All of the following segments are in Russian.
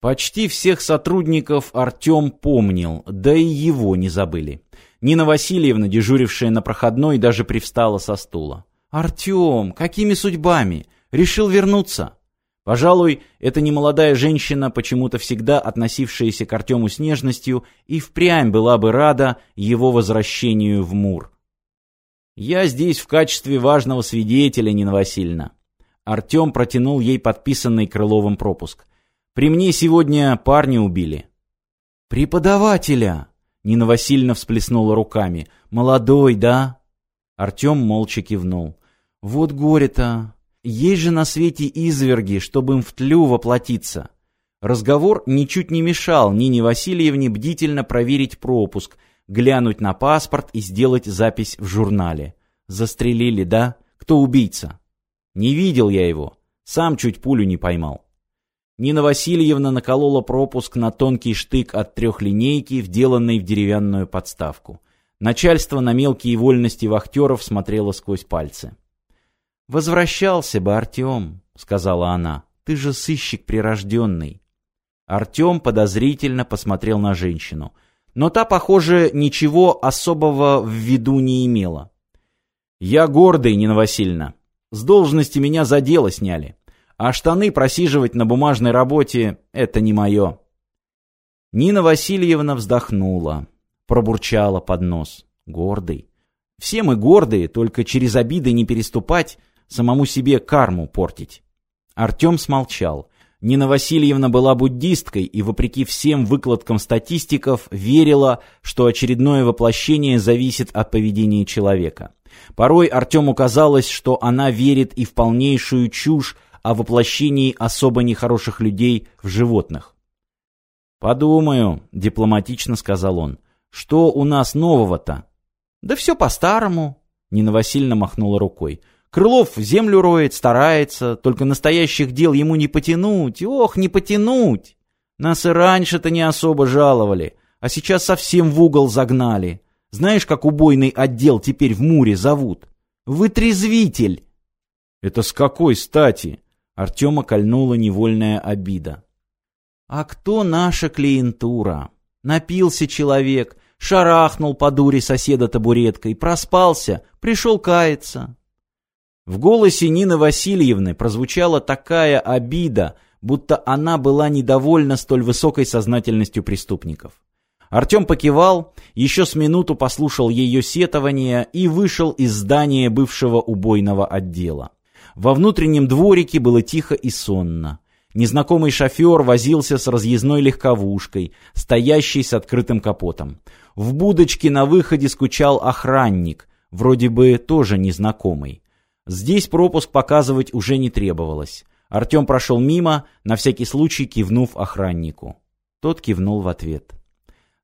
Почти всех сотрудников Артем помнил, да и его не забыли. Нина Васильевна, дежурившая на проходной, даже привстала со стула. «Артем, какими судьбами? Решил вернуться?» Пожалуй, эта немолодая женщина, почему-то всегда относившаяся к Артему с нежностью, и впрямь была бы рада его возвращению в Мур. «Я здесь в качестве важного свидетеля, Нина Васильевна». Артем протянул ей подписанный Крыловым пропуск – при мне сегодня парня убили». «Преподавателя!» Нина Васильевна всплеснула руками. «Молодой, да?» Артем молча кивнул. «Вот горе-то! Есть же на свете изверги, чтобы им в тлю воплотиться!» Разговор ничуть не мешал Нине Васильевне бдительно проверить пропуск, глянуть на паспорт и сделать запись в журнале. «Застрелили, да? Кто убийца?» «Не видел я его. Сам чуть пулю не поймал. Нина Васильевна наколола пропуск на тонкий штык от трехлинейки, вделанный в деревянную подставку. Начальство на мелкие вольности вахтеров смотрело сквозь пальцы. «Возвращался бы, Артем», — сказала она. «Ты же сыщик прирожденный». Артем подозрительно посмотрел на женщину. Но та, похоже, ничего особого в виду не имела. «Я гордый, Нина Васильевна. С должности меня за дело сняли а штаны просиживать на бумажной работе — это не мое. Нина Васильевна вздохнула, пробурчала под нос. Гордый. Все мы гордые, только через обиды не переступать, самому себе карму портить. Артем смолчал. Нина Васильевна была буддисткой и, вопреки всем выкладкам статистиков, верила, что очередное воплощение зависит от поведения человека. Порой Артему казалось, что она верит и в полнейшую чушь о воплощении особо нехороших людей в животных. «Подумаю», — дипломатично сказал он, — «что у нас нового-то?» «Да все по-старому», — Нина Васильевна махнула рукой. «Крылов землю роет, старается, только настоящих дел ему не потянуть, ох, не потянуть! Нас и раньше-то не особо жаловали, а сейчас совсем в угол загнали». Знаешь, как убойный отдел теперь в Муре зовут? Вытрезвитель!» «Это с какой стати?» Артема кольнула невольная обида. «А кто наша клиентура? Напился человек, шарахнул по дуре соседа табуреткой, проспался, пришел каяться». В голосе Нины Васильевны прозвучала такая обида, будто она была недовольна столь высокой сознательностью преступников. Артем покивал, еще с минуту послушал ее сетование и вышел из здания бывшего убойного отдела. Во внутреннем дворике было тихо и сонно. Незнакомый шофер возился с разъездной легковушкой, стоящей с открытым капотом. В будочке на выходе скучал охранник, вроде бы тоже незнакомый. Здесь пропуск показывать уже не требовалось. Артем прошел мимо, на всякий случай кивнув охраннику. Тот кивнул в ответ.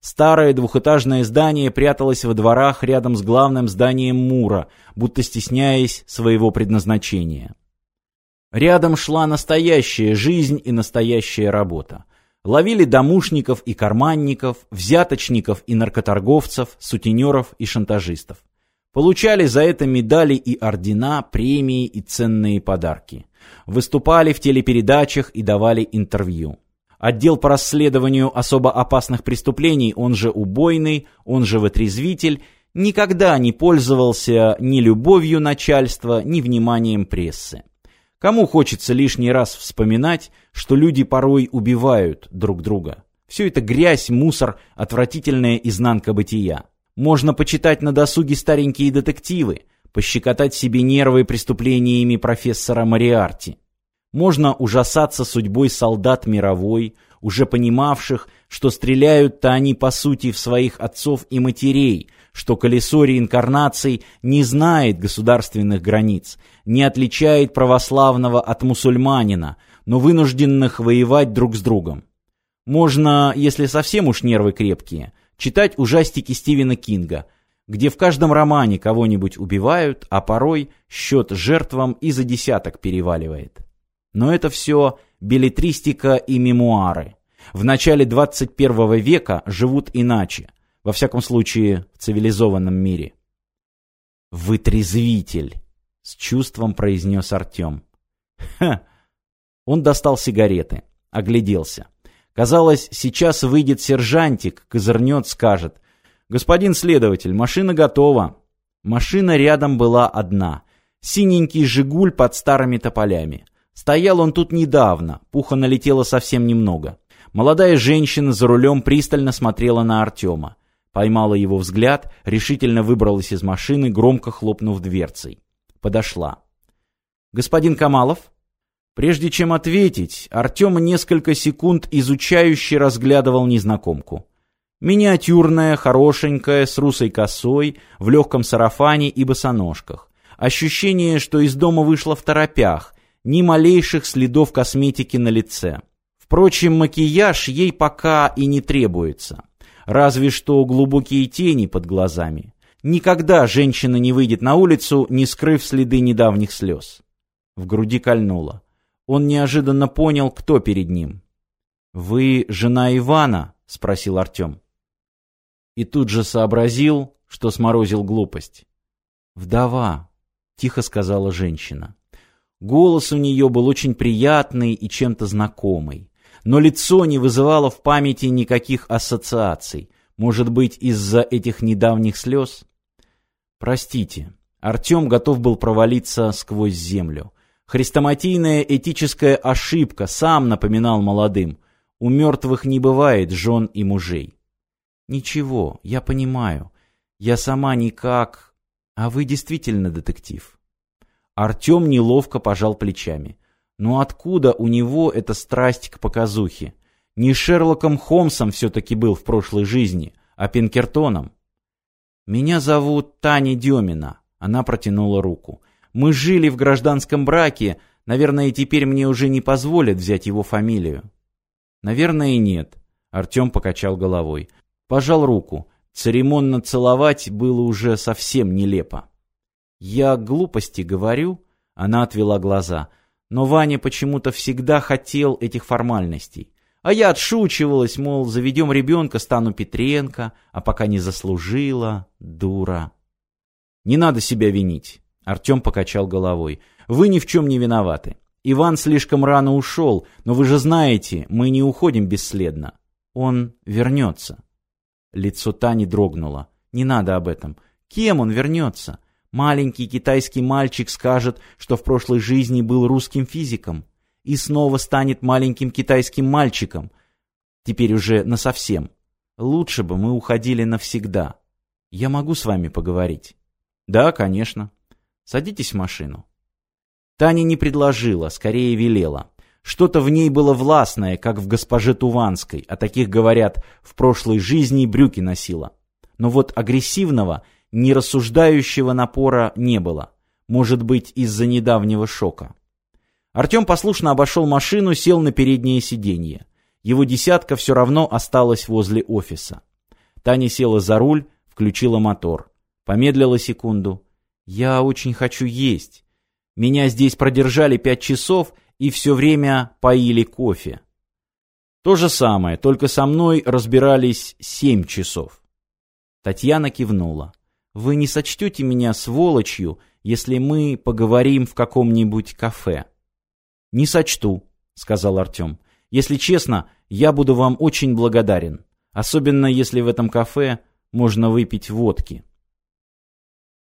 Старое двухэтажное здание пряталось во дворах рядом с главным зданием Мура, будто стесняясь своего предназначения. Рядом шла настоящая жизнь и настоящая работа. Ловили домушников и карманников, взяточников и наркоторговцев, сутенеров и шантажистов. Получали за это медали и ордена, премии и ценные подарки. Выступали в телепередачах и давали интервью. Отдел по расследованию особо опасных преступлений, он же убойный, он же вытрезвитель, никогда не пользовался ни любовью начальства, ни вниманием прессы. Кому хочется лишний раз вспоминать, что люди порой убивают друг друга? Все это грязь, мусор, отвратительная изнанка бытия. Можно почитать на досуге старенькие детективы, пощекотать себе нервы преступлениями профессора Мариарти. Можно ужасаться судьбой солдат мировой, уже понимавших, что стреляют-то они по сути в своих отцов и матерей, что колесо реинкарнаций не знает государственных границ, не отличает православного от мусульманина, но вынужденных воевать друг с другом. Можно, если совсем уж нервы крепкие, читать ужастики Стивена Кинга, где в каждом романе кого-нибудь убивают, а порой счет жертвам и за десяток переваливает. Но это все билетристика и мемуары. В начале 21 века живут иначе, во всяком случае в цивилизованном мире. «Вытрезвитель!» — с чувством произнес Артем. «Ха!» Он достал сигареты, огляделся. Казалось, сейчас выйдет сержантик, козырнет, скажет. «Господин следователь, машина готова!» Машина рядом была одна. Синенький «Жигуль» под старыми тополями. Стоял он тут недавно, пуха налетела совсем немного. Молодая женщина за рулем пристально смотрела на Артема. Поймала его взгляд, решительно выбралась из машины, громко хлопнув дверцей. Подошла. «Господин Камалов?» Прежде чем ответить, Артем несколько секунд изучающе разглядывал незнакомку. Миниатюрная, хорошенькая, с русой косой, в легком сарафане и босоножках. Ощущение, что из дома вышла в торопях, ни малейших следов косметики на лице. Впрочем, макияж ей пока и не требуется. Разве что глубокие тени под глазами. Никогда женщина не выйдет на улицу, не скрыв следы недавних слез. В груди кольнуло. Он неожиданно понял, кто перед ним. «Вы жена Ивана?» — спросил Артем. И тут же сообразил, что сморозил глупость. «Вдова», — тихо сказала женщина. Голос у нее был очень приятный и чем-то знакомый. Но лицо не вызывало в памяти никаких ассоциаций. Может быть, из-за этих недавних слез? Простите, Артем готов был провалиться сквозь землю. Хрестоматийная этическая ошибка сам напоминал молодым. У мертвых не бывает жен и мужей. Ничего, я понимаю. Я сама никак... А вы действительно детектив? Артем неловко пожал плечами. Но откуда у него эта страсть к показухе? Не Шерлоком Холмсом все-таки был в прошлой жизни, а Пинкертоном. «Меня зовут Таня Демина», — она протянула руку. «Мы жили в гражданском браке, наверное, теперь мне уже не позволят взять его фамилию». «Наверное, нет», — Артем покачал головой. «Пожал руку. Церемонно целовать было уже совсем нелепо». Я глупости говорю, она отвела глаза. Но Ваня почему-то всегда хотел этих формальностей. А я отшучивалась, мол, заведем ребенка, стану Петренко, а пока не заслужила, дура. Не надо себя винить, Артем покачал головой. Вы ни в чем не виноваты. Иван слишком рано ушел, но вы же знаете, мы не уходим бесследно. Он вернется. Лицо Тани дрогнуло. Не надо об этом. Кем он вернется? Маленький китайский мальчик скажет, что в прошлой жизни был русским физиком, и снова станет маленьким китайским мальчиком, теперь уже насовсем. Лучше бы мы уходили навсегда. Я могу с вами поговорить? Да, конечно. Садитесь в машину. Таня не предложила, скорее велела. Что-то в ней было властное, как в госпоже Туванской, а таких, говорят, в прошлой жизни брюки носила. Но вот агрессивного – нерассуждающего напора не было, может быть, из-за недавнего шока. Артем послушно обошел машину, сел на переднее сиденье. Его десятка все равно осталась возле офиса. Таня села за руль, включила мотор. Помедлила секунду. «Я очень хочу есть. Меня здесь продержали пять часов и все время поили кофе». То же самое, только со мной разбирались семь часов. Татьяна кивнула. Вы не сочтете меня сволочью, если мы поговорим в каком-нибудь кафе. Не сочту, сказал Артем. Если честно, я буду вам очень благодарен, особенно если в этом кафе можно выпить водки.